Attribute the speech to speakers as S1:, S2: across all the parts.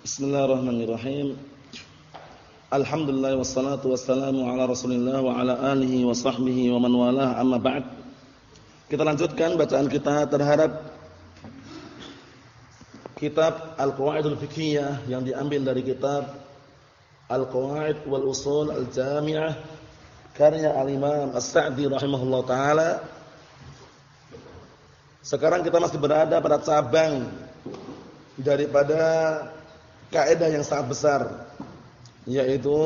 S1: Bismillahirrahmanirrahim. Alhamdulillah wassalatu wassalamu ala Rasulillah wa ala alihi wa sahbihi wa man walah amma ba'd. Kita lanjutkan bacaan kita terhadap kitab Al-Qawaidul Fiqhiyah yang diambil dari kitab Al-Qawaid wal Usul Al-Jami'ah karya Al-Imam As-Sa'di rahimahullah taala. Sekarang kita masih berada pada cabang daripada kaidah yang sangat besar yaitu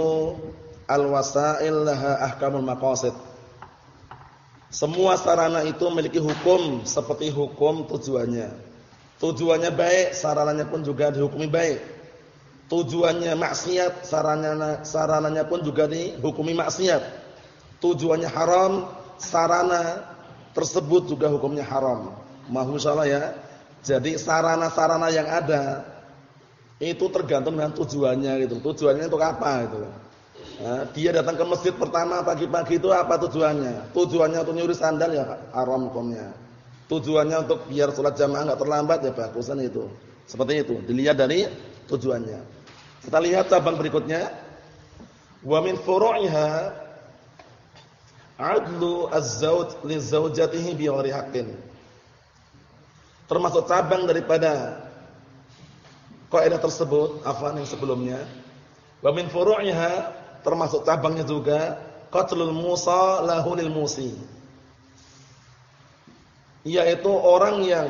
S1: al-wasail laha ahkamul maqasid. Semua sarana itu memiliki hukum seperti hukum tujuannya. Tujuannya baik, sarananya pun juga dihukumi baik. Tujuannya maksiat, sarananya sarananya pun juga dihukumi maksiat. Tujuannya haram, sarana tersebut juga hukumnya haram. Mahu salah ya. Jadi sarana-sarana yang ada itu tergantung dengan tujuannya gitu. Tujuannya untuk apa itu. Nah, dia datang ke masjid pertama pagi-pagi itu apa tujuannya? Tujuannya untuk nyuri sandal ya haram hukumnya. Tujuannya untuk biar sholat jamaah enggak terlambat ya bagusan itu. Seperti itu. Dilihat dari tujuannya. Kita lihat cabang berikutnya. Wa min furu'iha adlu az-zawj li zawjatihi bi. Termasuk cabang daripada kaidah tersebut, afan yang sebelumnya. Wa min furu'iha termasuk cabangnya juga qatlul musa lahu lil musi. Yaitu orang yang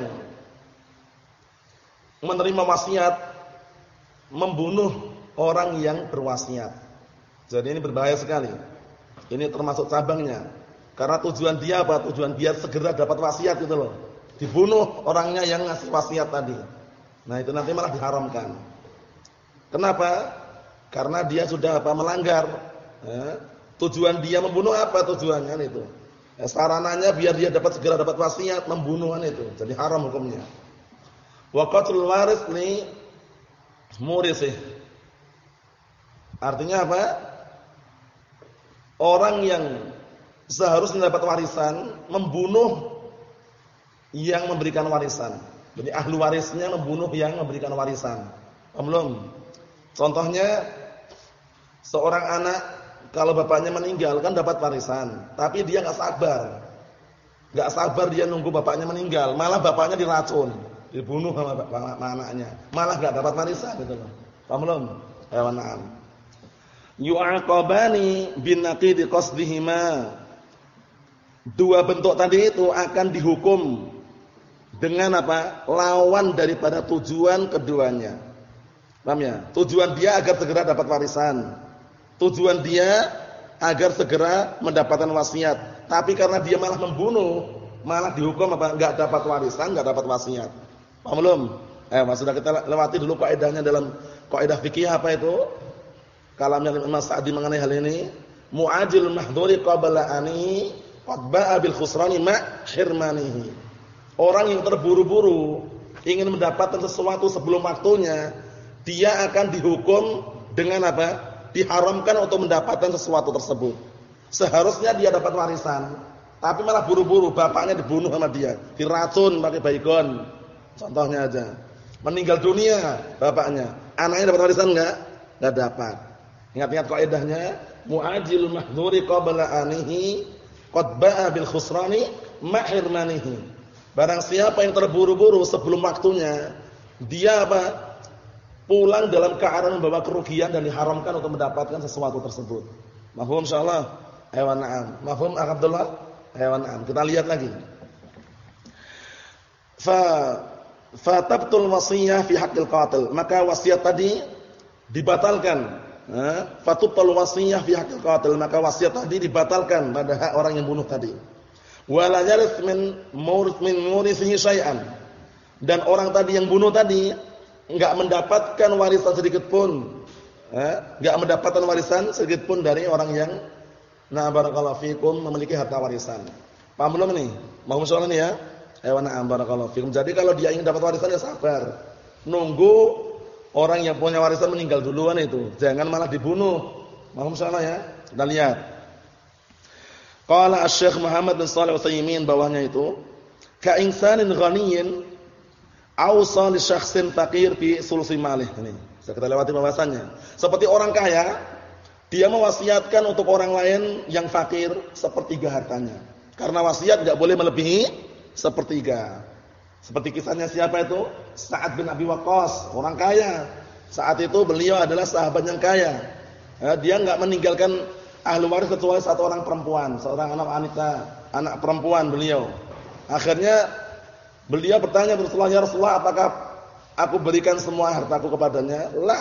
S1: menerima wasiat membunuh orang yang berwasiat. Jadi ini berbahaya sekali. Ini termasuk cabangnya. Karena tujuan dia apa? Tujuan dia segera dapat wasiat gitu loh. Dibunuh orangnya yang ngasih wasiat tadi. Nah itu nanti malah diharamkan. Kenapa? Karena dia sudah apa melanggar. Ya. Tujuan dia membunuh apa tujuannya itu? Ya, sarananya biar dia dapat segera dapat wasiat membunuhan itu. Jadi haram hukumnya. Wa qatlul waris li murisih. Artinya apa? Orang yang seharusnya dapat warisan membunuh yang memberikan warisan. Jadi ahli warisnya membunuh yang memberikan warisan. Belum. Contohnya seorang anak kalau bapaknya meninggal kan dapat warisan, tapi dia nggak sabar. nggak sabar dia nunggu bapaknya meninggal, malah bapaknya diracun, dibunuh sama, sama anaknya. Malah nggak dapat warisan gitu loh. Paham? Hewan na'am. Yu'aqabani bin naqidi qasdihima. Dua bentuk tadi itu akan dihukum dengan apa? Lawan daripada tujuan keduanya. Paham ya? Tujuan dia agar segera dapat warisan. Tujuan dia agar segera mendapatkan wasiat. Tapi karena dia malah membunuh, malah dihukum apa? Enggak dapat warisan, enggak dapat wasiat. Paham belum? Eh, sudah kita lewati dulu kaidahnya dalam kaidah fikih apa itu? Kalamnya Imam Sa'di mengenai hal ini, mu'ajil mahdhuri qabla ani qad ba'a bil khusrani ma hirmanihi. Orang yang terburu-buru ingin mendapatkan sesuatu sebelum waktunya, dia akan dihukum dengan apa? Diharamkan untuk mendapatkan sesuatu tersebut. Seharusnya dia dapat warisan, tapi malah buru-buru, bapaknya dibunuh sama dia, diracun pakai baygon. Contohnya aja. Meninggal dunia bapaknya, anaknya dapat warisan enggak? Enggak dapat. Ingat-ingat kaidahnya, muajil mahdhuri qabla anihi qad ba'a bil khusrani ma'hirmanihi. Barang siapa yang terburu-buru sebelum waktunya, dia apa? Pulang dalam keadaan membawa kerugian dan diharamkan untuk mendapatkan sesuatu tersebut. Mafhum insyaallah? Hewan na'am. Mafhum Abdullah? Hewan na'am. Kita lihat lagi. Fa fatabtul wasiyah fi haqqil qatil. Maka wasiat tadi dibatalkan. Fatubtul wasiyah fi haqqil qatil. Maka wasiat tadi dibatalkan pada hak orang yang bunuh tadi wala min murith min murithihi syai'an. Dan orang tadi yang bunuh tadi enggak mendapatkan warisan sedikit pun. Eh, enggak mendapatkan warisan sedikit pun dari orang yang na barakallahu fikum memiliki harta warisan. Paham belum nih? Mau soal ini ya? Ayo na'am barakallahu fikum. Jadi kalau dia ingin dapat warisan ya sabar. Nunggu orang yang punya warisan meninggal duluan itu. Jangan malah dibunuh. Mau soal ya? Kita lihat. Qala Asy-Syaikh Muhammad bin Shalih Al-Utsaimin bawahnya itu, ka insanin ghaniyyin awsa li syakhsin faqir fi sulusi malih ini. Saya kita lewati pembahasannya. Seperti orang kaya, dia mewasiatkan untuk orang lain yang fakir sepertiga hartanya. Karena wasiat tidak boleh melebihi sepertiga. Seperti kisahnya siapa itu? Sa'ad bin Abi Waqqas, orang kaya. Saat itu beliau adalah sahabat yang kaya. Ya, dia enggak meninggalkan ahli waris kecuali satu orang perempuan, seorang anak wanita, anak perempuan beliau. Akhirnya beliau bertanya Rasulullah, "Ya Rasulullah, apakah aku berikan semua hartaku kepadanya?" "La."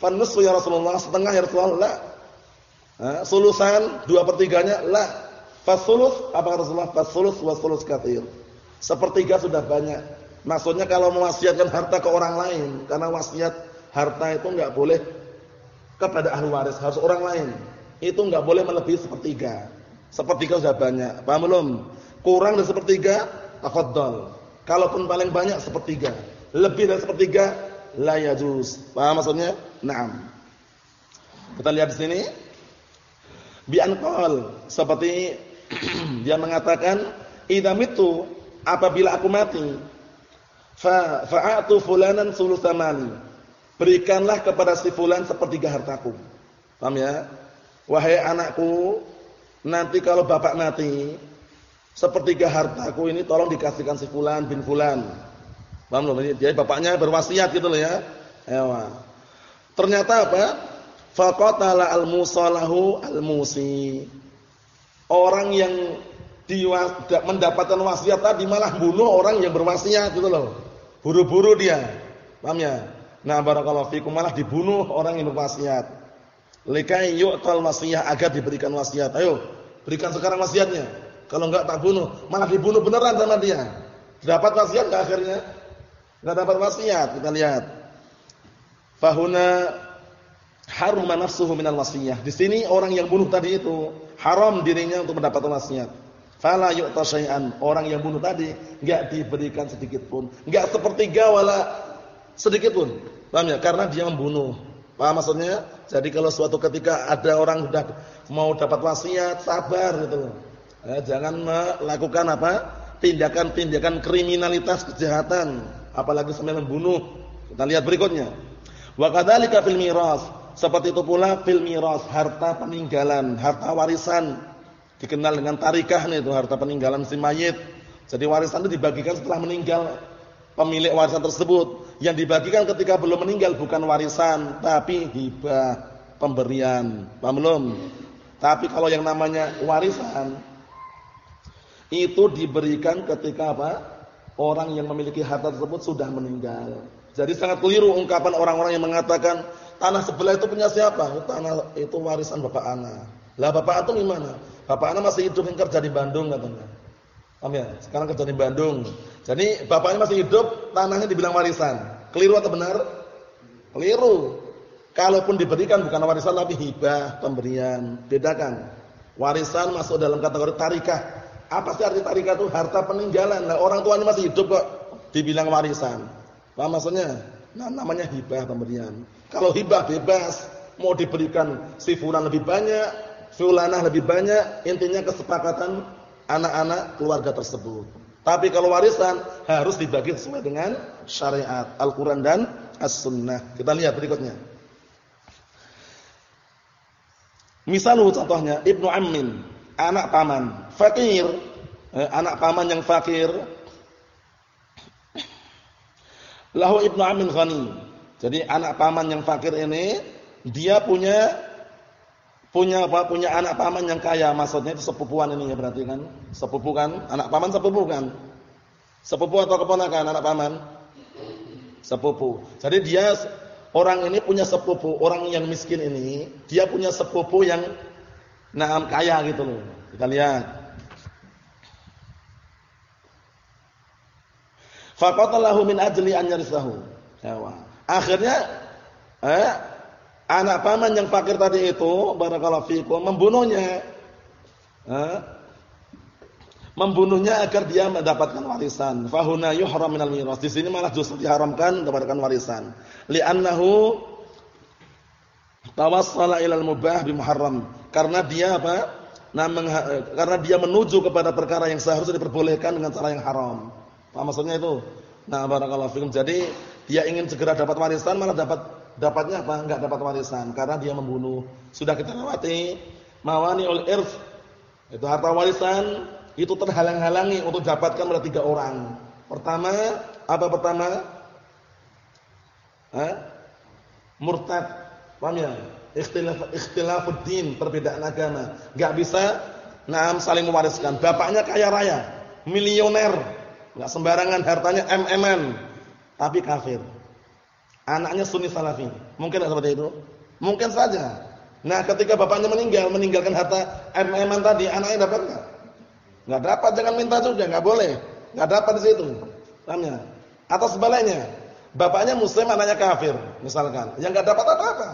S1: "Fanusfu ya Rasulullah, setengah ya Rasulullah?" "La." Nah, sulusan dua pertiganya, "La." Fasulus, apa Rasulullah? Fasulus wa sulus. Sepertiga sudah banyak. Maksudnya kalau mewasiatkan harta ke orang lain, karena wasiat harta itu enggak boleh kepada ahli waris, harus orang lain. Itu enggak boleh melebihi sepertiga. Sepertiga sudah banyak. Paham belum? Kurang dari sepertiga, tafadhol. Kalaupun paling banyak sepertiga. Lebih dari sepertiga la yajuz. Paham maksudnya? Naam. Kita lihat di sini. Bi anqal seperti dia mengatakan idza mitu apabila aku mati fa fa'atu fulanan sulusamani berikanlah kepada si fulan sepertiga hartaku. Paham ya? Wahai anakku, nanti kalau bapak mati, sepertiga hartaku ini tolong dikasihkan si fulan bin fulan. Paham belum? Jadi bapaknya berwasiat gitu loh ya. Ewa. Ternyata apa? Faqatala al-musalahu al-musi. Orang yang mendapatkan wasiat tadi malah bunuh orang yang berwasiat gitu loh. Buru-buru dia. Paham ya? Nah, barakallahu fikum malah dibunuh orang yang berwasiat. Likai yu'tal wasiyah agar diberikan wasiat. Ayo, berikan sekarang wasiatnya. Kalau enggak tak bunuh, malah dibunuh beneran sama dia. Dapat wasiat enggak akhirnya? Enggak dapat wasiat, kita lihat. Fahuna haruma nafsuhu minal wasiyah. Di sini orang yang bunuh tadi itu haram dirinya untuk mendapatkan wasiat. Fala yu'ta syai'an. Orang yang bunuh tadi enggak diberikan sedikit pun. Enggak sepertiga wala sedikit pun. Paham ya? Karena dia membunuh. Paham maksudnya? Jadi kalau suatu ketika ada orang sudah mau dapat wasiat, sabar gitu Ya, jangan melakukan apa? tindakan-tindakan kriminalitas kejahatan, apalagi sampai membunuh. Kita lihat berikutnya. Wa kadzalika fil miras. Seperti itu pula fil miras, harta peninggalan, harta warisan. Dikenal dengan tarikah nih itu harta peninggalan si mayit. Jadi warisan itu dibagikan setelah meninggal pemilik warisan tersebut. Yang dibagikan ketika belum meninggal bukan warisan, tapi hibah, pemberian. Paham belum? Tapi kalau yang namanya warisan itu diberikan ketika apa? Orang yang memiliki harta tersebut sudah meninggal. Jadi sangat keliru ungkapan orang-orang yang mengatakan tanah sebelah itu punya siapa? Oh, tanah itu warisan bapak ana. Lah bapak itu gimana? Bapak ana masih hidup kerja di Bandung katanya. Paham ya? Sekarang kerja di Bandung. Jadi bapaknya masih hidup, tanahnya dibilang warisan. Keliru atau benar? Keliru. Kalaupun diberikan bukan warisan tapi hibah, pemberian. Bedakan. Warisan masuk dalam kategori tarikah. Apa sih arti tarikah itu? Harta peninggalan. Nah, orang tuanya masih hidup kok dibilang warisan. Paham maksudnya? Nah, namanya hibah pemberian. Kalau hibah bebas, mau diberikan si fulan lebih banyak, fulanah lebih banyak, intinya kesepakatan anak-anak keluarga tersebut. Tapi kalau warisan harus dibagi sesuai dengan syariat Al-Qur'an dan As-Sunnah. Kita lihat berikutnya. Misalnya contohnya Ibnu Ammin, anak paman, fakir, eh, anak paman yang fakir. Lahu Ibnu Ammin ghani. Jadi anak paman yang fakir ini dia punya punya apa? Punya anak paman yang kaya, maksudnya itu sepupuan ini ya berarti kan? Sepupu kan? Anak paman sepupu kan? Sepupu atau keponakan anak paman? Sepupu. Jadi dia orang ini punya sepupu, orang yang miskin ini, dia punya sepupu yang naam kaya gitu loh. Kita lihat. Faqatalahu min ajli an yarisahu. Akhirnya eh Anak paman yang fakir tadi itu barakallahu fikum membunuhnya. Membunuhnya agar dia mendapatkan warisan. Fahuna yuhram minal miras. Di sini malah justru diharamkan mendapatkan warisan. Li'annahu tawassala ilal mubah bimuharram. Karena dia apa? Nah, karena dia menuju kepada perkara yang seharusnya diperbolehkan dengan cara yang haram. Apa maksudnya itu? Nah, barakallahu fikum. Jadi dia ingin segera dapat warisan malah dapat dapatnya apa? Enggak dapat warisan karena dia membunuh. Sudah kita lewati mawani'ul irf. Itu harta warisan itu terhalang-halangi untuk dapatkan oleh tiga orang. Pertama, apa pertama? Hah? Murtad. Paham ya? Ikhtilaf ikhtilafud din, perbedaan agama. Enggak bisa Naam saling mewariskan. Bapaknya kaya raya, milioner, enggak sembarangan hartanya mm tapi kafir. Anaknya sunni salafi. Mungkin enggak seperti itu? Mungkin saja. Nah, ketika bapaknya meninggal, meninggalkan harta mm tadi, anaknya dapat enggak? Enggak dapat, jangan minta juga, enggak boleh. Enggak dapat di situ. Pahamnya? Atau sebaliknya, bapaknya muslim, anaknya kafir, misalkan. Yang enggak dapat apa-apa.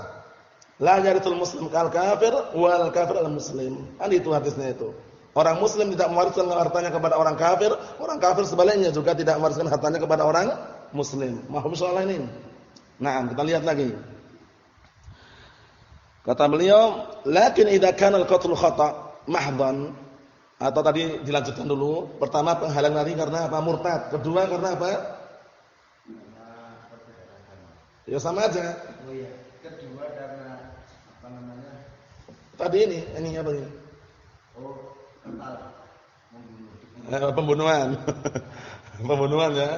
S1: La yarithul muslim kal kafir wal kafir al muslim. Kan itu hadisnya itu. Orang muslim tidak mewariskan hartanya kepada orang kafir, orang kafir sebaliknya juga tidak mewariskan hartanya kepada orang muslim. Mahum soal ini. Nah, kita lihat lagi. Kata beliau, "Lakin idza kana al-qatl khata' mahdhan" atau tadi dilanjutkan dulu. Pertama penghalang lari karena apa? Murtad. Kedua karena apa? Ya sama aja. Oh iya. Kedua Tadi ini, ini apa ini? Oh, Eh, pembunuhan. pembunuhan ya.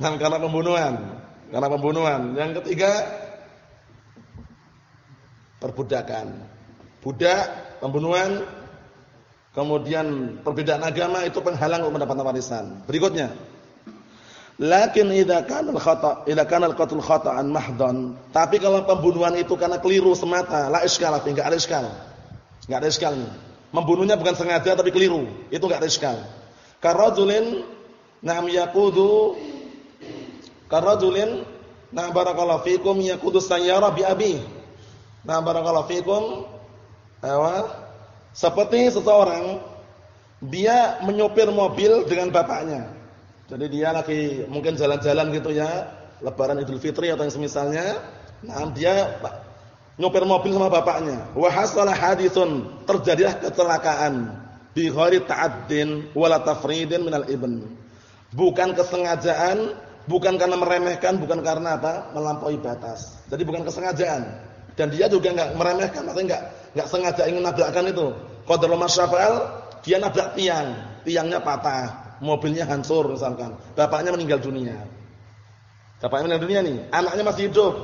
S1: Dan karena pembunuhan. Karena pembunuhan. Yang ketiga perbudakan. Budak, pembunuhan, kemudian perbedaan agama itu penghalang untuk mendapatkan warisan. Berikutnya. Lakin idza kana al-khata' idza kana al-qatl khata'an mahdhan, tapi kalau pembunuhan itu karena keliru semata, la iskal, enggak ada iskal. Enggak ada iskalnya. Membunuhnya bukan sengaja tapi keliru. Itu enggak ada iskal. Karajulin na'am yaqudu karajulin na barakallahu fikum yaqudu sayyara bi abi. Na barakallahu fikum seperti seseorang dia menyopir mobil dengan bapaknya. Jadi dia lagi mungkin jalan-jalan gitu ya, lebaran Idul Fitri atau yang semisalnya. Nah, dia nyopir mobil sama bapaknya. Wa hasala haditsun, terjadilah kecelakaan bi ghairi ta'addin wala tafridin minal ibn. Bukan kesengajaan, bukan karena meremehkan, bukan karena apa? melampaui batas. Jadi bukan kesengajaan. Dan dia juga enggak meremehkan, maksudnya enggak enggak sengaja ingin nabrakkan itu. Qadarul masyafal, dia nabrak tiang, tiangnya patah, mobilnya hancur misalkan. Bapaknya meninggal dunia. Bapaknya meninggal dunia nih, anaknya masih hidup.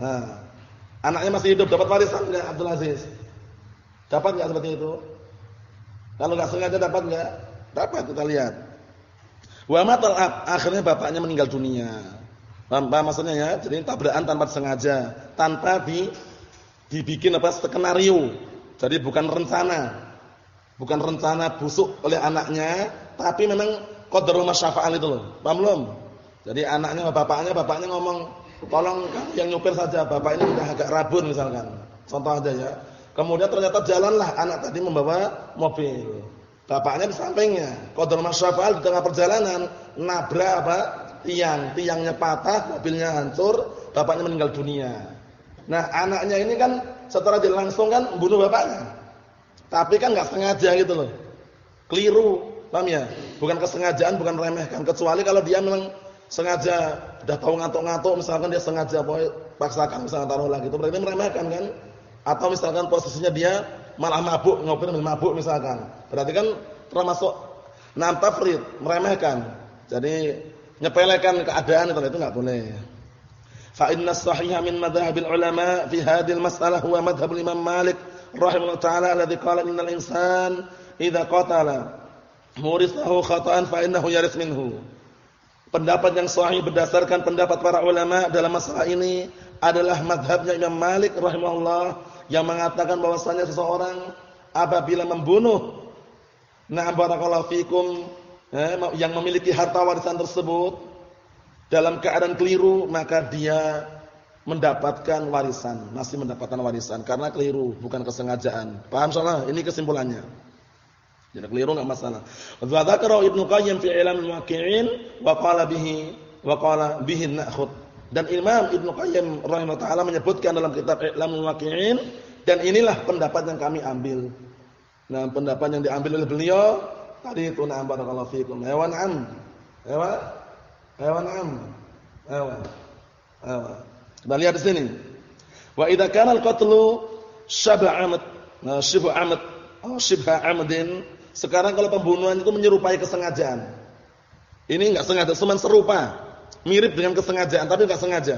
S1: Nah, Anaknya masih hidup dapat warisan enggak Abdul Aziz? Dapat enggak seperti itu? Kalau enggak sengaja dapat enggak? Dapat kita lihat. Wa matal akhirnya bapaknya meninggal dunia. Paham, paham maksudnya ya? Jadi tabrakan tanpa sengaja, tanpa di dibikin apa skenario. Jadi bukan rencana. Bukan rencana busuk oleh anaknya, tapi memang qadarul masyafa'al itu loh. Paham belum? Jadi anaknya sama bapaknya, bapaknya ngomong tolong yang nyupir saja, bapak ini sudah agak rabun misalkan. Contoh aja ya. Kemudian ternyata jalanlah anak tadi membawa mobil. Bapaknya di sampingnya. Qadar masyafal di tengah perjalanan nabrak apa? Tiang, tiangnya patah, mobilnya hancur, bapaknya meninggal dunia. Nah, anaknya ini kan setelah dia langsung kan bunuh bapaknya. Tapi kan nggak sengaja gitu loh. Keliru, paham ya? Bukan kesengajaan, bukan remehkan kecuali kalau dia memang sengaja udah tahu ngantuk-ngantuk misalkan dia sengaja boy paksakan misalkan taruh lagi itu berarti meremehkan kan atau misalkan posisinya dia malah mabuk ngopi mabuk misalkan. Berarti kan termasuk nam tafrid meremehkan. Jadi nyepelekan keadaan itu itu enggak boleh. Fa inna sahiha min madhhabil ulama fi hadhihi masalah huwa madhhab Imam Malik rahimahullah taala alladhi qala innal insan idza qatala murisahu khata'an fa innahu yaris minhu. Pendapat yang sahih berdasarkan pendapat para ulama dalam masalah ini adalah madhabnya Imam Malik rahimahullah yang mengatakan bahwasanya seseorang apabila membunuh na'am barakallahu fikum eh, yang memiliki harta warisan tersebut dalam keadaan keliru maka dia mendapatkan warisan, masih mendapatkan warisan karena keliru bukan kesengajaan. Paham salah? Ini kesimpulannya. Jadi keliru enggak masalah. Wa dzakara Ibnu Qayyim fi Ilam al-Waqi'in wa qala bihi wa qala bihi na'khud. Dan Imam Ibnu Qayyim rahimahullah taala menyebutkan dalam kitab Ilam al-Waqi'in dan inilah pendapat yang kami ambil. Nah, pendapat yang diambil oleh beliau tadi itu na'am barakallahu fikum. Hewan am. Hewan? Hewan am. Hewan. Kita lihat di sini. Wa idza kana al-qatlu syabha amad, nah, syibha amad, oh, syibha amadin. Sekarang kalau pembunuhan itu menyerupai kesengajaan. Ini enggak sengaja, cuma serupa. Mirip dengan kesengajaan tapi enggak sengaja.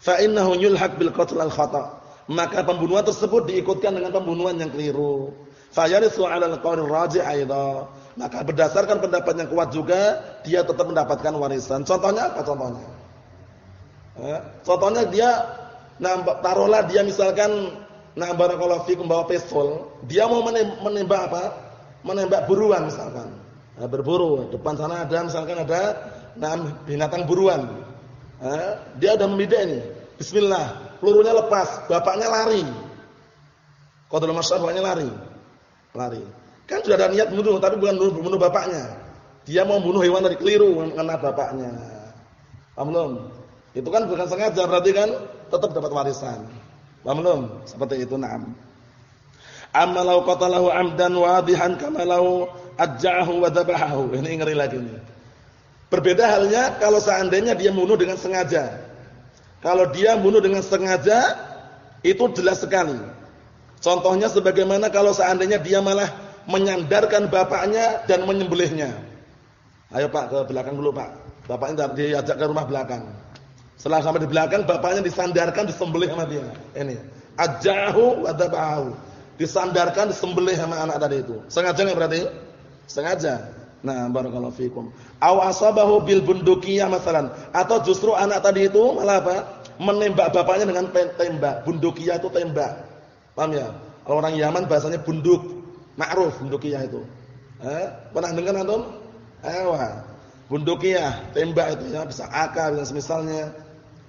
S1: Fa innahu yulhaq bil qatl al-khata. Maka pembunuhan tersebut diikutkan dengan pembunuhan yang keliru. Fa yarithu 'ala al-qawl rajih aidan. Maka berdasarkan pendapat yang kuat juga dia tetap mendapatkan warisan. Contohnya apa contohnya? Eh, contohnya dia nah taruhlah dia misalkan nah barakallahu fikum bawa pistol, dia mau menembak apa? Menembak buruan misalkan. Nah, berburu, depan sana ada misalkan ada nah binatang buruan. Eh, dia udah membidik ini. Bismillah, pelurunya lepas, bapaknya lari. Qadrul masyar bapaknya lari. Lari. Kan sudah ada niat bunuh tapi bukan bunuh, bunuh bapaknya. Dia mau bunuh hewan dari keliru kena bapaknya. Paham Itu kan bukan sengaja berarti kan tetap dapat warisan. Paham? Seperti itu na'am. Amma law qatalahu amdan wadihan kama law ajja'ahu wa dhabahahu. Ini ngeri lagi ini. Berbeda halnya kalau seandainya dia bunuh dengan sengaja. Kalau dia bunuh dengan sengaja itu jelas sekali. Contohnya sebagaimana kalau seandainya dia malah menyandarkan bapaknya dan menyembelihnya. Ayo Pak ke belakang dulu Pak. Bapaknya diajak ke rumah belakang. Setelah sampai di belakang, bapaknya disandarkan, disembelih sama dia. Ini. Ajahu wa dabahu. Disandarkan, disembelih sama anak tadi itu. Sengaja enggak berarti? Sengaja. Nah, barakallahu fikum. Aw asabahu bil bundukiyah masalan. Atau justru anak tadi itu malah apa? Menembak bapaknya dengan tembak. Bundukiyah itu tembak. Paham ya? Kalau orang Yaman bahasanya bunduk. Ma'ruf bundukiyah itu. Eh, pernah dengar antum? Ewa. Bundukiyah, tembak itu ya, bisa akar dan semisalnya.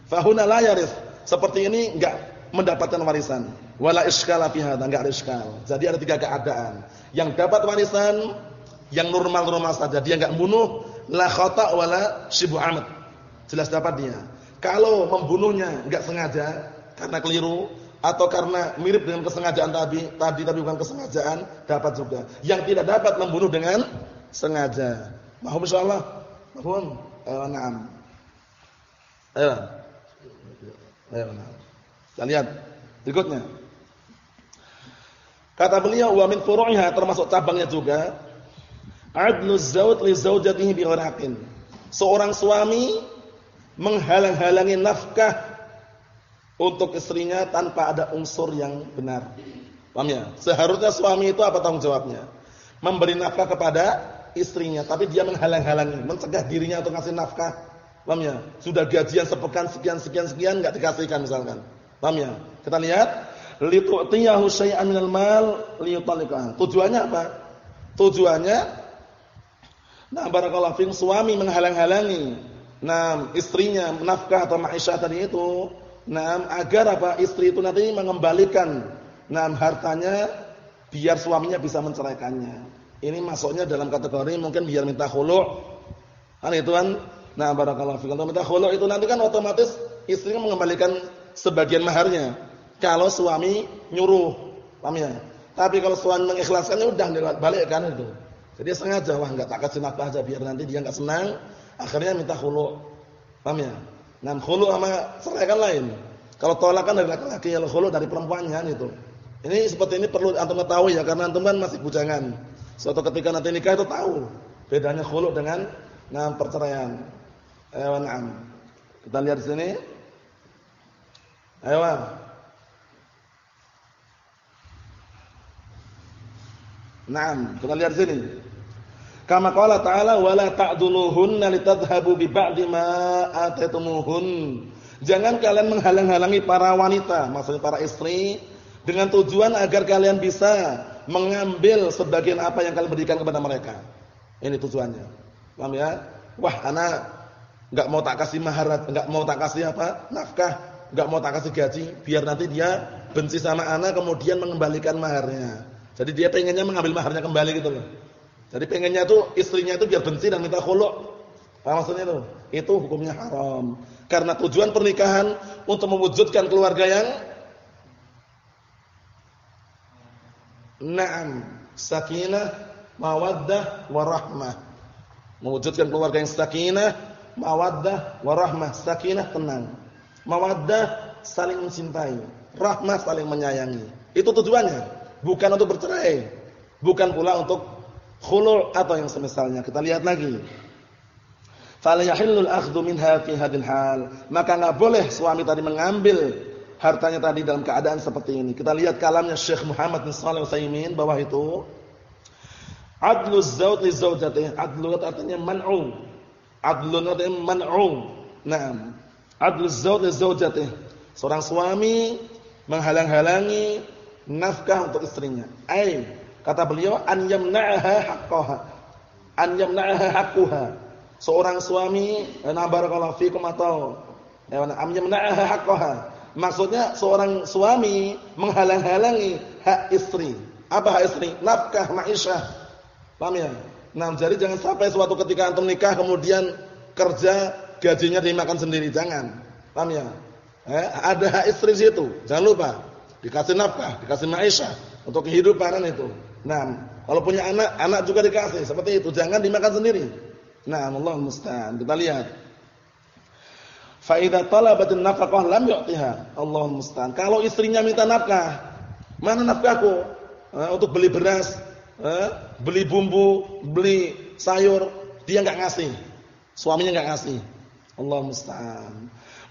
S1: Fahuna la yaris. Seperti ini enggak mendapatkan warisan. Wala iskala fi hadza, enggak ada iskal. Jadi ada tiga keadaan. Yang dapat warisan yang normal-normal saja, dia enggak membunuh, la khata wala syibu amat. Jelas dapat dia. Kalau membunuhnya enggak sengaja karena keliru atau karena mirip dengan kesengajaan tadi, tadi tapi bukan kesengajaan, dapat juga. Yang tidak dapat membunuh dengan sengaja. Mahum insyaallah. Mahum. Eh, na'am. Ayo. Ayo, Kita lihat berikutnya. Kata beliau wa min furu'iha termasuk cabangnya juga adlu zawj li zawjatihi bi ghairi Seorang suami menghalang-halangi nafkah untuk istrinya tanpa ada unsur yang benar. Paham ya? Seharusnya suami itu apa tanggung jawabnya? Memberi nafkah kepada istrinya, tapi dia menghalang-halangi, mencegah dirinya untuk ngasih nafkah Paham ya? Sudah gajian sepekan sekian sekian sekian enggak dikasihkan misalkan. Paham ya? Kita lihat litu'tiyahu syai'an minal mal liyutalliqah. Tujuannya apa? Tujuannya Nah, barakallahu fiikum suami menghalang-halangi nah istrinya nafkah atau ma'isyah tadi itu, nah agar apa? Istri itu nanti mengembalikan nah hartanya biar suaminya bisa menceraikannya. Ini masuknya dalam kategori mungkin biar minta khulu'. Kan itu kan Nah, barakallahu fikum. Kalau minta khulu itu nanti kan otomatis istrinya mengembalikan sebagian maharnya. Kalau suami nyuruh, paham ya? Tapi kalau suami mengikhlaskannya udah kan itu. Jadi sengaja wah enggak tak kasih nafkah aja biar nanti dia enggak senang, akhirnya minta khulu. Paham ya? Nah, khulu sama cerai kan lain. Kalau tolak kan dari laki-laki, kalau khulu dari perempuannya kan itu. Ini seperti ini perlu antum ketahui ya karena antum kan masih bujangan. Suatu ketika nanti nikah itu tahu bedanya khulu dengan nah perceraian. Ayo na'am. Kita lihat di sini. Ayo. Naam, kita lihat di sini. Kama qala ta'ala wala ta'duluhunna litadhhabu bi ba'di ma ataytumuhun. Jangan kalian menghalang-halangi para wanita, maksudnya para istri dengan tujuan agar kalian bisa mengambil sebagian apa yang kalian berikan kepada mereka. Ini tujuannya. Paham ya? Wah, anak Enggak mau tak kasih mahar, enggak mau tak kasih apa? nafkah, enggak mau tak kasih gaji, biar nanti dia benci sama anak kemudian mengembalikan maharnya. Jadi dia pengennya mengambil maharnya kembali gitu loh. Jadi pengennya tuh istrinya itu biar benci dan minta khulu'. Apa maksudnya itu? Itu hukumnya haram. Karena tujuan pernikahan untuk mewujudkan keluarga yang Naam, sakinah, mawaddah, warahmah. Mewujudkan keluarga yang sakinah, mawaddah warahmah, sakinah tenang. Mawaddah saling mencintai, rahmah saling menyayangi. Itu tujuannya, bukan untuk bercerai, bukan pula untuk khulu' atau yang semisalnya. Kita lihat lagi. Fala yahillul akhdhu minha fi hadhil hal. Maka enggak boleh suami tadi mengambil hartanya tadi dalam keadaan seperti ini. Kita lihat kalamnya Syekh Muhammad bin Shalih Utsaimin bahwa itu adlu zawj li zawjatihi. Adlu artinya man'u. Adlu artinya man'u. Naam. Adlu zawj li zawjatihi. Seorang suami menghalang-halangi nafkah untuk istrinya. Ai kata beliau an yamna'aha haqqaha. An yamna'aha haqquha seorang suami na barakallahu fikum atau ya am yamna'aha. Maksudnya seorang suami menghalang-halangi hak istri. Apa hak istri? Nafkah, ma'isyah. Paham ya? Nah, jadi jangan sampai suatu ketika antum nikah kemudian kerja gajinya dimakan sendiri, jangan. Paham ya? Eh, ada hak istri situ. Jangan lupa. Dikasih nafkah, dikasih ma'isyah untuk kehidupan itu. Nah, kalau punya anak, anak juga dikasih seperti itu. Jangan dimakan sendiri. Nah, Allah musta'an. Kita lihat. Fa idza talabatin nafaqah lam yu'tiha. Allah musta'an. Kalau istrinya minta nafkah, mana nafkahku? Eh, untuk beli beras, eh, beli bumbu, beli sayur, dia enggak ngasih. Suaminya enggak ngasih. Allah musta'an.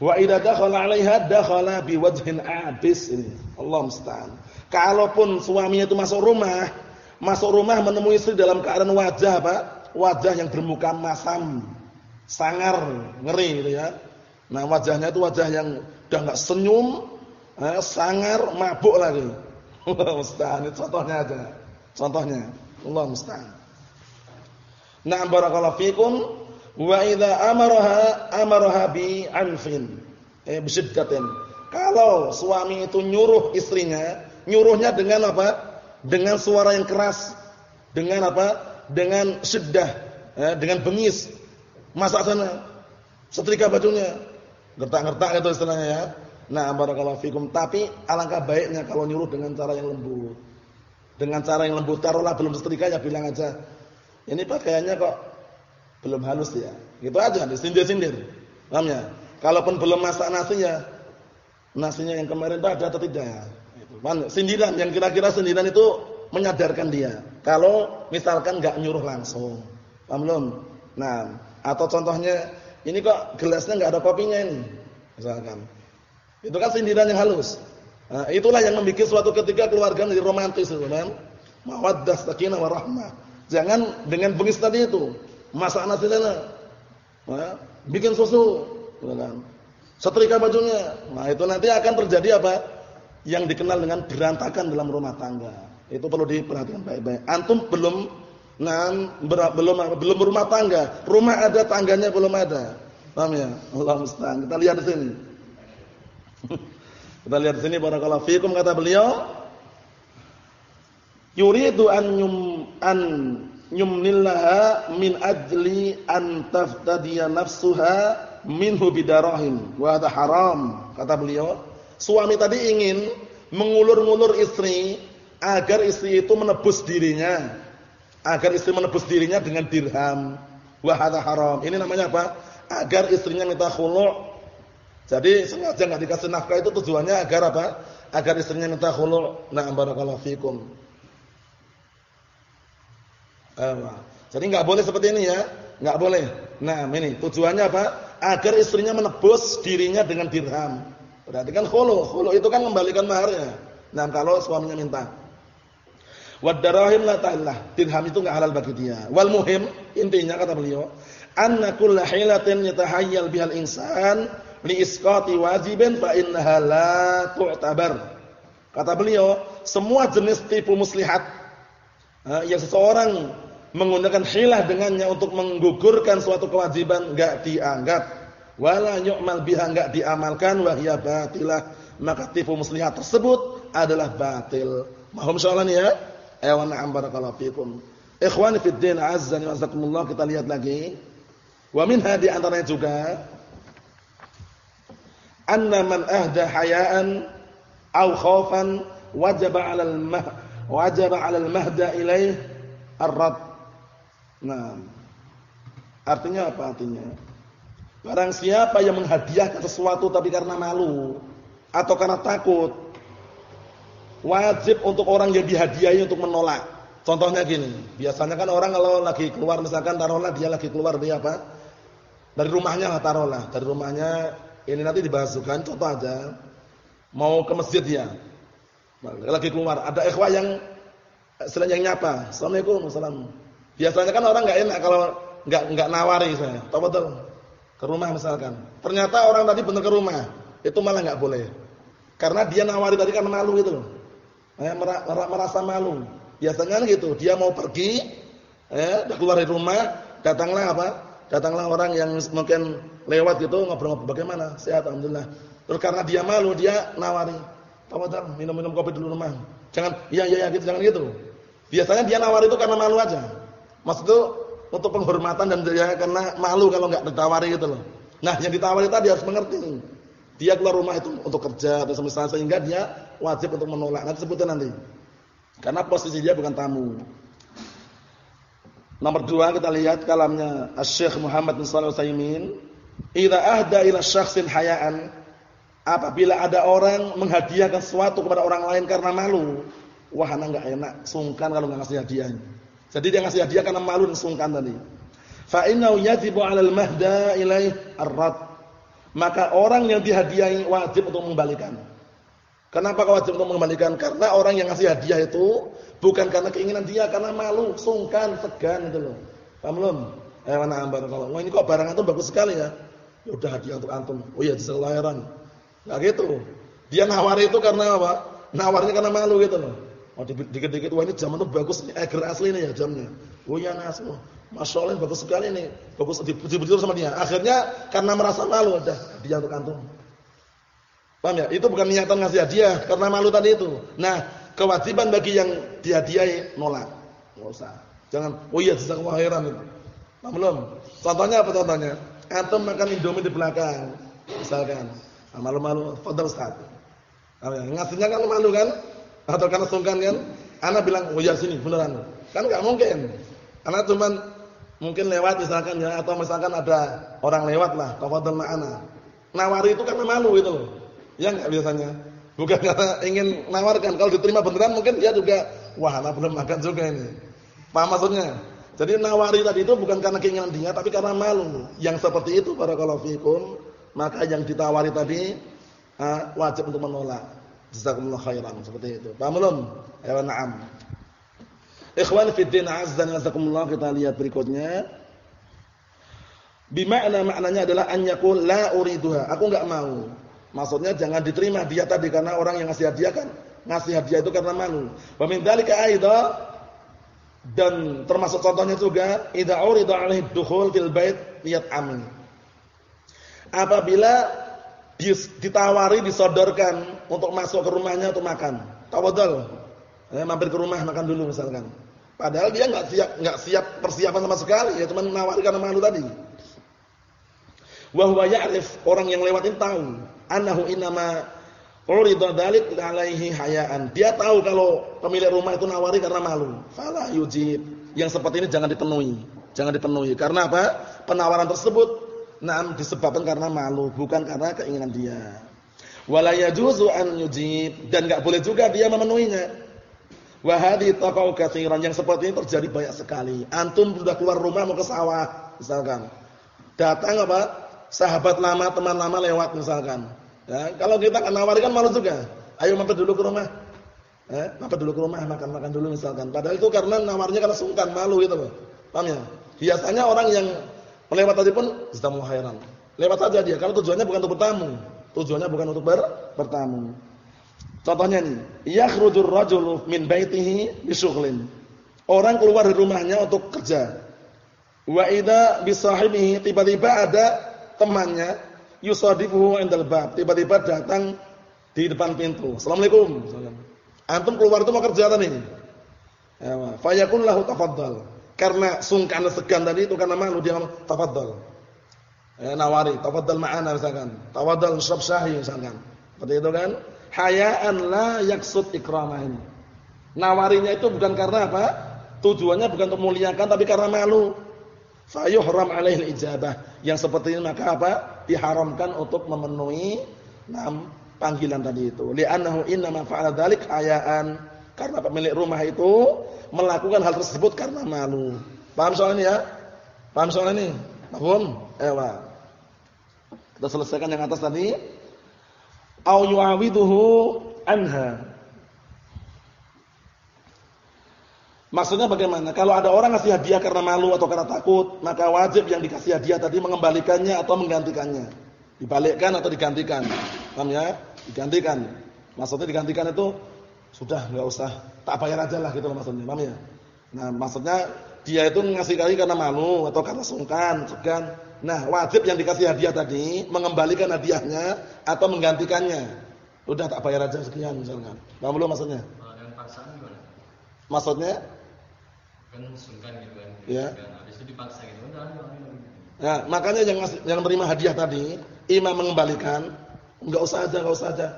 S1: Wa idza dakhala 'alaiha dakhala biwajhin abis ini. Allah musta'an. Kalaupun suaminya itu masuk rumah, masuk rumah menemui istri dalam keadaan wajah apa? wajah yang bermuka masam, sangar, ngeri gitu ya. Nah, wajahnya itu wajah yang udah enggak senyum, eh, sangar, mabuk lagi. Allah musta'an. Contohnya aja. Contohnya. Allah musta'an. Nah, barakallahu fikum wa idza amaraha amaraha bi anfin. Eh bisyiddatin. Kalau suami itu nyuruh istrinya, nyuruhnya dengan apa? Dengan suara yang keras. Dengan apa? dengan syiddah, ya, dengan bengis. Masak sana. Setrika bajunya. Gertak-gertak itu istilahnya ya. Nah, barakallahu fikum. Tapi alangkah baiknya kalau nyuruh dengan cara yang lembut. Dengan cara yang lembut, taruhlah belum setrika ya bilang aja. Ini pakaiannya kok belum halus ya. Gitu aja, disindir-sindir. Paham ya? Kalaupun belum masak nasi ya, nasinya yang kemarin ada atau tidak ya. Sindiran yang kira-kira sindiran itu menyadarkan dia. Kalau misalkan enggak nyuruh langsung. Paham? Nah, atau contohnya ini kok gelasnya enggak ada kopinya ini. Misalkan. Itu kan sindiran yang halus. Nah, itulah yang membuat suatu ketika keluarga menjadi romantis itu kan. Mawaddah, sakinah warahmah. Jangan dengan bengis tadi itu. Masak nasi. Nah, bikin susu, gitu kan. Setrika bajunya. Nah, itu nanti akan terjadi apa? Yang dikenal dengan berantakan dalam rumah tangga. Itu perlu diperhatikan baik-baik. Antum belum nan belum belum berumah tangga. Rumah ada, tangganya belum ada. Paham ya? Allah musta'an. Kita lihat di sini. Kita lihat di sini barakallahu fikum kata beliau yuridu an yum an yumnillaha min ajli an taftadiya nafsuha minhu bidarahim wa haram kata beliau suami tadi ingin mengulur-ngulur istri agar istri itu menebus dirinya. Agar istri menebus dirinya dengan dirham. Wa haram. Ini namanya apa? Agar istrinya minta khulu' jadi sengaja enggak dikasih nafkah itu tujuannya agar apa? Agar istrinya minta khulu' na'am barakallahu fikum. Jadi enggak boleh seperti ini ya. Enggak boleh. Nah ini tujuannya apa? Agar istrinya menebus dirinya dengan dirham berarti kan khulu' khulu' itu kan kembalikan maharnya nah kalau suaminya minta Wad darahim la ta'allah. Dirham itu enggak halal bagi dia. Wal muhim intinya kata beliau, anna kullu hilatin yatahayyal bihal insan li isqati wajibin fa innaha la tu'tabar. Kata beliau, semua jenis tipu muslihat yang seseorang menggunakan hilah dengannya untuk menggugurkan suatu kewajiban enggak dianggap wala yu'mal biha enggak diamalkan wa hiya batilah maka tipu muslihat tersebut adalah batil. Mohon insyaallah ya. Ayo na'am barakallahu fikum. Ikhwani fid din azza wa jazakumullah kita lihat lagi. Wa minha di antaranya juga anna man ahda hayaan aw khaufan wajaba 'ala al-mah wajaba 'ala al-mahda ilaih ar-rad. Nah. Artinya apa artinya? Barang siapa yang menghadiahkan sesuatu tapi karena malu atau karena takut, wajib untuk orang yang dihadiahi untuk menolak. Contohnya gini, biasanya kan orang kalau lagi keluar misalkan taruhlah dia lagi keluar dia apa? Dari rumahnya lah taruhlah, dari rumahnya ini nanti dibahas kan contoh aja. Mau ke masjid dia. Lagi keluar, ada ikhwah yang selain yang nyapa. Assalamualaikum, Assalamualaikum. Biasanya kan orang enggak enak kalau enggak enggak nawari saya. Tahu betul? Ke rumah misalkan. Ternyata orang tadi benar ke rumah. Itu malah enggak boleh. Karena dia nawari tadi karena malu gitu loh. Eh, merasa malu. Biasanya kan gitu, dia mau pergi, eh, keluar dari rumah, datanglah apa? Datanglah orang yang mungkin lewat gitu ngobrol-ngobrol bagaimana? Sehat alhamdulillah. Terus karena dia malu, dia nawari. Tawadar, minum-minum kopi dulu rumah. Jangan iya iya ya, gitu, jangan gitu. Biasanya dia nawari itu karena malu aja. Maksud itu untuk penghormatan dan dia karena malu kalau enggak ditawari gitu loh. Nah, yang ditawari tadi harus mengerti. Dia keluar rumah itu untuk kerja atau semisal sehingga dia wajib untuk menolak. Nanti sebutnya nanti. Karena posisi dia bukan tamu. Nomor dua kita lihat kalamnya Syekh Muhammad bin Shalih Utsaimin, "Idza ahda ila syakhsin hayaan" Apabila ada orang menghadiahkan sesuatu kepada orang lain karena malu, wahana enggak enak, sungkan kalau enggak ngasih hadiah. Jadi dia ngasih hadiah karena malu dan sungkan tadi. Fa innahu yajibu 'alal mahda ilaih ar-rad. Maka orang yang dihadiahi wajib untuk mengembalikan. Kenapa wajib untuk mengembalikan? Karena orang yang ngasih hadiah itu bukan karena keinginan dia, karena malu, sungkan, segan itu loh. Paham belum? Eh mana ambar kalau, wah ini kok barang antum bagus sekali ya. Ya udah hadiah untuk antum. Oh iya jasa lahiran. Enggak gitu. Dia nawari itu karena apa? Nawarnya karena malu gitu loh. Oh dikit-dikit wah ini jam itu bagus ini agar asli ini ya jamnya. Oh iya nas oh, Masya Allah bagus sekali ini. Bagus dipuji-puji sama dia. Akhirnya karena merasa malu udah dia untuk antum. Paham ya? Itu bukan niatan ngasih hadiah karena malu tadi itu. Nah, kewajiban bagi yang dihadiahi nolak. Enggak usah. Jangan, oh iya jazakallahu khairan itu. Paham belum? Contohnya apa contohnya? Antum makan Indomie di belakang. Misalkan, nah, malu-malu, fadhil Ustaz. Ya? Ngasihnya kan malu kan? Atau karena sungkan kan anak bilang oh ya sini beneran kan nggak mungkin. Anak cuman mungkin lewat misalkan ya atau misalkan ada orang lewat lah tafadhol ma'ana nawari itu karena malu itu. Loh ya nggak biasanya? Bukan karena ingin nawarkan kalau diterima beneran mungkin dia juga wah anak belum makan juga ini. Paham maksudnya? Jadi nawari tadi itu bukan karena keinginan dia tapi karena malu. Yang seperti itu para fikum maka yang ditawari tadi uh, wajib untuk menolak Jazakumullah khairan seperti itu. Paham belum? Ya na'am. Ikhwan fi din azza wa jazakumullah kita lihat berikutnya. Bima'na maknanya adalah an yaqul la uriduha. Aku enggak mau. Maksudnya jangan diterima dia tadi karena orang yang ngasih hadiah kan ngasih hadiah itu karena malu. Wa min dzalika aidha dan termasuk contohnya juga idza urida alaihi dukhul fil bait lihat amin. Apabila ditawari disodorkan untuk masuk ke rumahnya untuk makan. Tawadul. Eh, mampir ke rumah makan dulu misalkan. Padahal dia enggak siap enggak siap persiapan sama sekali, ya cuma nawari karena malu tadi. Wa huwa ya'rif, orang yang lewat ini tahu annahu inama urida dzalik alaihi hayaan. Dia tahu kalau pemilik rumah itu nawari karena malu. Fala yujib. Yang seperti ini jangan dipenuhi. Jangan dipenuhi. Karena apa? Penawaran tersebut Naam disebabkan karena malu, bukan karena keinginan dia. Wala yajuzu an yujib dan enggak boleh juga dia memenuhinya. Wa hadhi taqau yang seperti ini terjadi banyak sekali. Antum sudah keluar rumah mau ke sawah misalkan. Datang apa? Sahabat lama, teman lama lewat misalkan. Ya, kalau kita nawari kan malu juga. Ayo mampir dulu ke rumah. Eh, mampir dulu ke rumah makan-makan dulu misalkan. Padahal itu karena nawarnya karena sungkan, malu gitu loh. Paham ya? Biasanya orang yang Melewat tadi pun jazakumullah khairan. Lewat saja dia karena tujuannya bukan untuk bertamu. Tujuannya bukan untuk ber, bertamu. Contohnya nih, yakhrujur rajulu min baitihi bisughlin. Orang keluar dari rumahnya untuk kerja. Wa idza bisahibihi tiba-tiba ada temannya yusadifuhu indal bab. Tiba-tiba datang di depan pintu. Assalamualaikum. Antum keluar itu mau kerja tadi. Ya, fa yakun lahu. Karena sungkan segan tadi itu karena malu dia ngomong. Ya, nawari, tafadhal ma'ana misalkan. Tafadhal syab syahi misalkan. Seperti itu kan? Hayaan la yaksud ikramah ini. Nawarinya itu bukan karena apa? Tujuannya bukan untuk muliakan tapi karena malu. fayuhram alaihi ijabah. Yang seperti ini maka apa? Diharamkan untuk memenuhi enam panggilan tadi itu. Li'annahu innama fa'ala dzalik ayaan. Karena pemilik rumah itu melakukan hal tersebut karena malu. Paham ini ya? Paham soal ini? Paham? Ewa. Kita selesaikan yang atas tadi. Au yu'awiduhu anha. Maksudnya bagaimana? Kalau ada orang ngasih hadiah karena malu atau karena takut, maka wajib yang dikasih hadiah tadi mengembalikannya atau menggantikannya. Dibalikkan atau digantikan. Paham ya? Digantikan. Maksudnya digantikan itu sudah enggak usah, tak bayar aja lah gitu loh maksudnya. Paham ya? Nah, maksudnya dia itu ngasih kali karena malu atau karena sungkan, segan. Nah, wajib yang dikasih hadiah tadi mengembalikan hadiahnya atau menggantikannya. Udah tak bayar aja sekian misalkan. Paham belum maksudnya? Maksudnya kan sungkan gitu kan. Ya. Habis itu dipaksa gitu. Nah, makanya yang yang terima hadiah tadi, imam mengembalikan, enggak usah aja, enggak usah aja.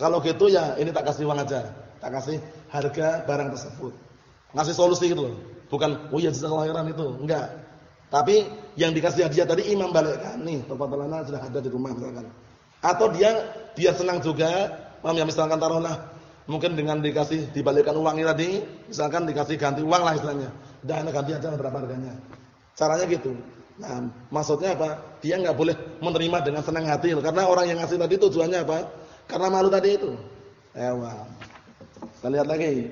S1: Kalau gitu ya ini tak kasih uang aja. Tak kasih harga barang tersebut. Ngasih solusi gitu loh. Bukan oh iya jazakallahu khairan itu, enggak. Tapi yang dikasih hadiah tadi imam balikkan. Nih, tempat lana sudah ada di rumah misalkan. Atau dia dia senang juga, paham ya misalkan taruhlah Mungkin dengan dikasih dibalikkan uangnya tadi, misalkan dikasih ganti uang lah istilahnya. Dan ganti aja berapa harganya. Caranya gitu. Nah, maksudnya apa? Dia nggak boleh menerima dengan senang hati karena orang yang ngasih tadi tujuannya apa? Karena malu tadi itu. Ewa. Kita lihat lagi.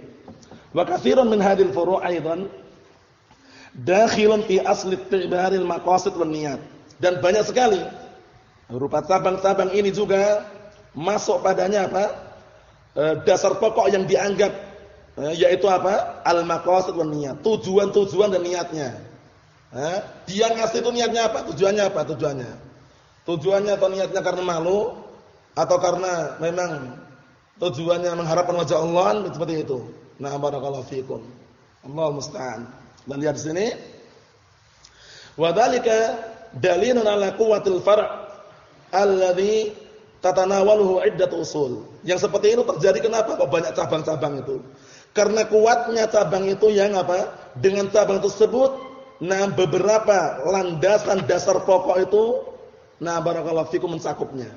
S1: Wa katsirun min hadhil furu' aidan dakhilun fi asli tibaril maqasid wan niyat. Dan banyak sekali berupa cabang-cabang ini juga masuk padanya apa? Eh, dasar pokok yang dianggap eh, yaitu apa? Al-maqasid wan niat. Tujuan-tujuan dan niatnya. Eh, dia ngasih itu niatnya apa? Tujuannya apa? Tujuannya. Tujuannya atau niatnya karena malu atau karena memang tujuannya mengharapkan wajah Allah seperti itu. Nah, barakallahu fikum. Allah musta'an. Dan lihat di sini wa dzalika dalilun ala quwwatil far' alladhi tatanawaluhu iddat usul. Yang seperti itu terjadi kenapa kok banyak cabang-cabang itu? Karena kuatnya cabang itu yang apa? Dengan cabang tersebut, nah beberapa landasan dasar pokok itu, nah barakallahu fikum mencakupnya.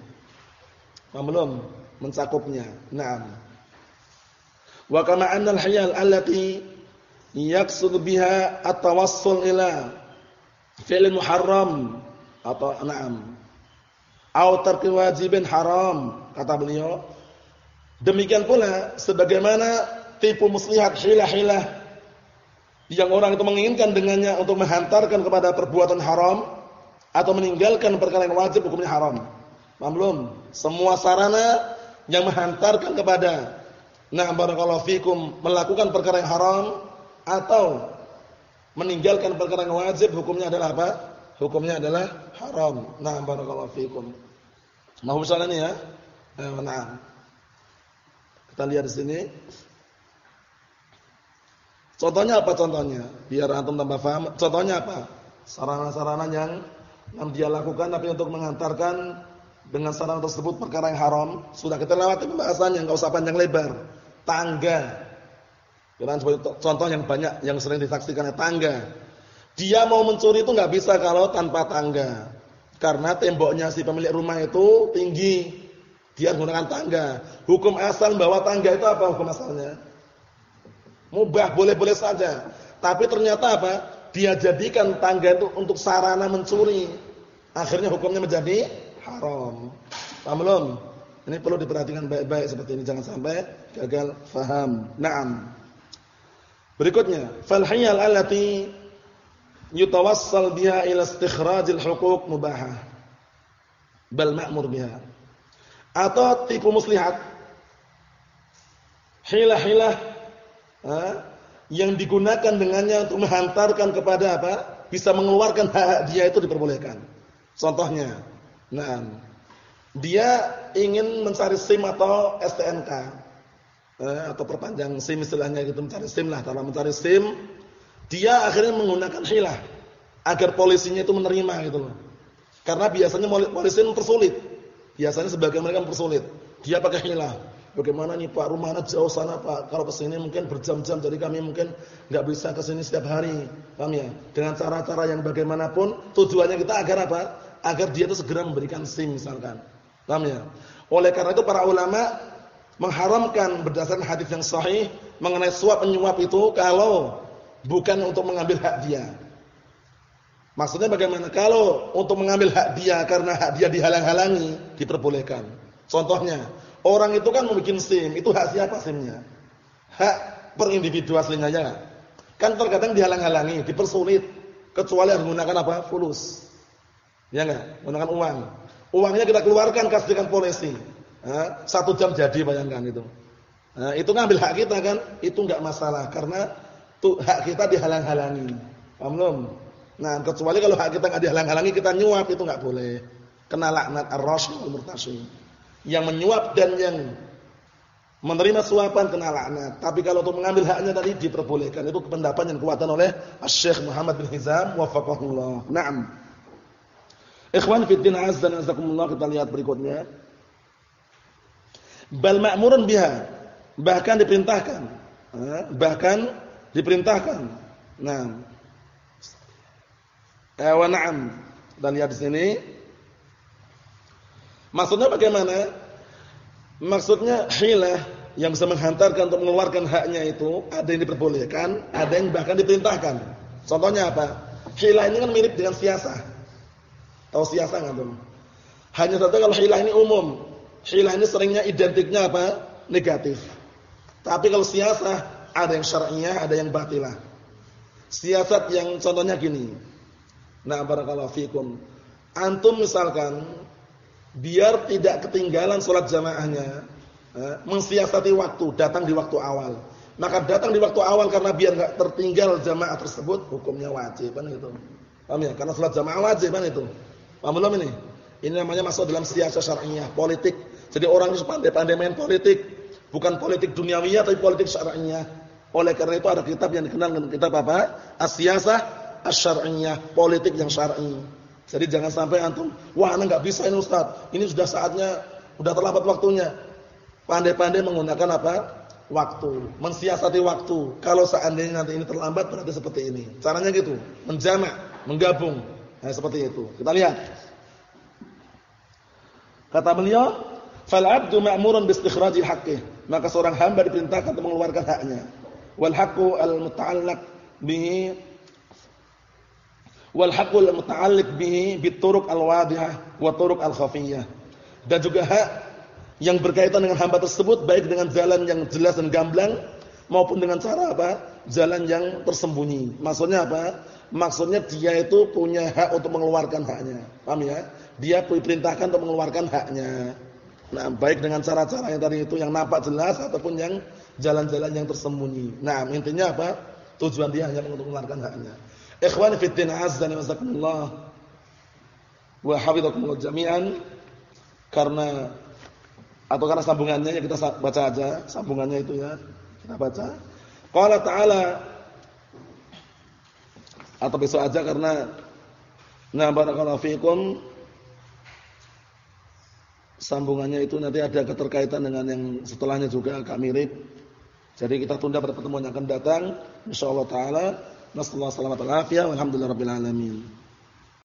S1: Paham belum? Mencakupnya. Naam. Wa kama anna al-hiyal allati yaqsud biha at-tawassul ila fi'l muharram. Atau na'am. Au tarki wajibin haram kata beliau. Demikian pula sebagaimana tipu muslihat hilah-hilah yang orang itu menginginkan dengannya untuk menghantarkan kepada perbuatan haram atau meninggalkan perkara yang wajib hukumnya haram. Paham belum? Semua sarana yang menghantarkan kepada nah barakallahu fikum melakukan perkara yang haram atau meninggalkan perkara yang wajib hukumnya adalah apa hukumnya adalah haram. Nah, barakallahu fikum. Mau misalnya ini ya. Eh, nah. Kita lihat di sini. Contohnya apa contohnya? Biar antum tambah paham. Contohnya apa? Sarana-sarana yang yang dia lakukan tapi untuk mengantarkan dengan sarana tersebut perkara yang haram. Sudah kita lewati pembahasannya, enggak usah panjang lebar. Tangga. Kira contoh yang banyak yang sering disaksikan tangga. Dia mau mencuri itu nggak bisa kalau tanpa tangga. Karena temboknya si pemilik rumah itu tinggi. Dia menggunakan tangga. Hukum asal bahwa tangga itu apa hukum asalnya? Mubah, boleh-boleh saja. Tapi ternyata apa? Dia jadikan tangga itu untuk sarana mencuri. Akhirnya hukumnya menjadi haram. Paham belum? Ini perlu diperhatikan baik-baik seperti ini jangan sampai gagal faham. Naam. Berikutnya, fal hayal allati yutawassal biha ila istikhrajil huquq mubahah bal ma'mur biha atau tipu muslihat hilah-hilah yang digunakan dengannya untuk menghantarkan kepada apa bisa mengeluarkan hak dia itu diperbolehkan contohnya nah dia ingin mencari SIM atau STNK eh, atau perpanjang SIM istilahnya gitu mencari SIM lah kalau mencari SIM dia akhirnya menggunakan hilah agar polisinya itu menerima gitu loh. Karena biasanya polisi mempersulit. Biasanya sebagian mereka mempersulit. Dia pakai hilah. Bagaimana nih Pak, rumahnya jauh sana Pak. Kalau ke sini mungkin berjam-jam, jadi kami mungkin nggak bisa ke sini setiap hari. Paham ya? Dengan cara-cara yang bagaimanapun, tujuannya kita agar apa? Agar dia itu segera memberikan SIM misalkan. Paham ya? Oleh karena itu para ulama mengharamkan berdasarkan hadis yang sahih mengenai suap penyuap itu kalau bukan untuk mengambil hak dia. Maksudnya bagaimana? Kalau untuk mengambil hak dia karena hak dia dihalang-halangi, diperbolehkan. Contohnya, orang itu kan membuat SIM, itu hak siapa SIM-nya? Hak per individu aslinya ya. Kan terkadang dihalang-halangi, dipersulit, kecuali menggunakan apa? Fulus. Ya enggak? Menggunakan uang. Uangnya kita keluarkan kasihkan polisi. Nah, satu jam jadi bayangkan itu. Nah, itu ngambil hak kita kan? Itu enggak masalah karena tuh hak kita dihalang-halangi. Paham? Nah, kecuali kalau hak kita enggak dihalang-halangi kita nyuap itu enggak boleh. Kena laknat ar-rasyid. Yang menyuap dan yang menerima suapan kena laknat. Tapi kalau untuk mengambil haknya tadi diperbolehkan. Itu pendapat yang dikuatkan oleh Syekh Muhammad bin Hizam wafaqahullah. Naam. Ikhwan fi din azza wa jazakumullah kita lihat berikutnya. Bal ma'murun biha. Bahkan diperintahkan. Bahkan diperintahkan. Nah, wa na'am. Dan lihat di sini. Maksudnya bagaimana? Maksudnya hilah yang bisa menghantarkan untuk mengeluarkan haknya itu ada yang diperbolehkan, ada yang bahkan diperintahkan. Contohnya apa? Hilah ini kan mirip dengan siasah. Tahu enggak, tuh? Hanya saja kalau hilah ini umum. Hilah ini seringnya identiknya apa? Negatif. Tapi kalau siasah ada yang syar'iyah, ada yang batilah. Siasat yang contohnya gini. Nah, barakallahu fikum. Antum misalkan biar tidak ketinggalan sholat jamaahnya, eh, mensiasati waktu, datang di waktu awal. Maka datang di waktu awal karena biar enggak tertinggal jamaah tersebut, hukumnya wajib kan itu. Paham ya? Karena sholat jamaah wajib kan itu. Paham belum ini? Ini namanya masuk dalam siasat syar'iyah, politik. Jadi orang itu pandai-pandai main politik, bukan politik duniawiyah tapi politik syar'iyah. Oleh karena itu ada kitab yang dikenal dengan kitab apa? As-siyasah politik yang syar'i. Jadi jangan sampai antum, wah ana enggak bisa ini Ustaz. Ini sudah saatnya, sudah terlambat waktunya. Pandai-pandai menggunakan apa? Waktu, mensiasati waktu. Kalau seandainya nanti ini terlambat berarti seperti ini. Caranya gitu, menjamak, menggabung. Nah, seperti itu. Kita lihat. Kata beliau, "Fal 'abdu ma'murun bi istikhrajil haqqih." Maka seorang hamba diperintahkan untuk mengeluarkan haknya. Wal haqqu al-muta'allaq bihi wal haqqul muta'alliq bihi bituruq al-wadihah wa turuq al-khafiyah. Dan juga hak yang berkaitan dengan hamba tersebut baik dengan jalan yang jelas dan gamblang maupun dengan cara apa? Jalan yang tersembunyi. Maksudnya apa? Maksudnya dia itu punya hak untuk mengeluarkan haknya. Paham ya? Dia diperintahkan untuk mengeluarkan haknya. Nah, baik dengan cara-cara yang tadi itu yang nampak jelas ataupun yang jalan-jalan yang tersembunyi. Nah, intinya apa? Tujuan dia hanya untuk mengeluarkan haknya. Ikhwani fi din azza wa jazakumullah wa hafizakumullah jami'an karena atau karena sambungannya ya kita baca aja sambungannya itu ya kita baca qala ta'ala atau besok aja karena nah barakallahu fikum sambungannya itu nanti ada keterkaitan dengan yang setelahnya juga agak mirip jadi kita tunda pada pertemuan yang akan datang insyaallah taala Nasallahu alaihi wasallam. Alhamdulillah rabbil alamin.